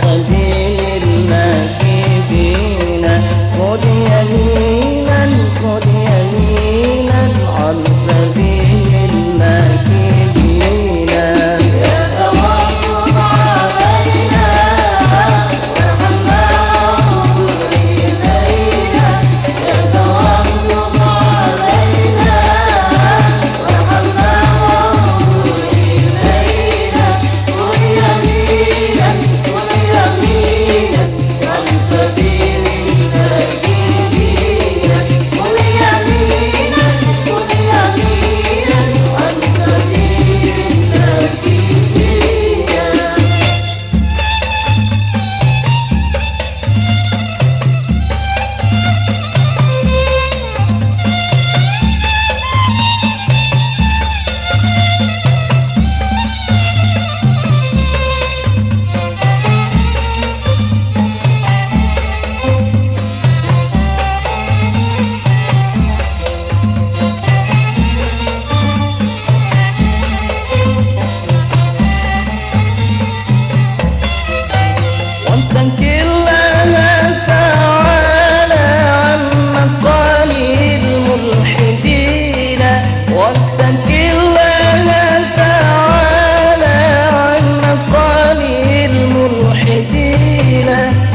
感觉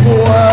world.